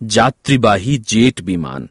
যাত্রীবাহী জেট বিমান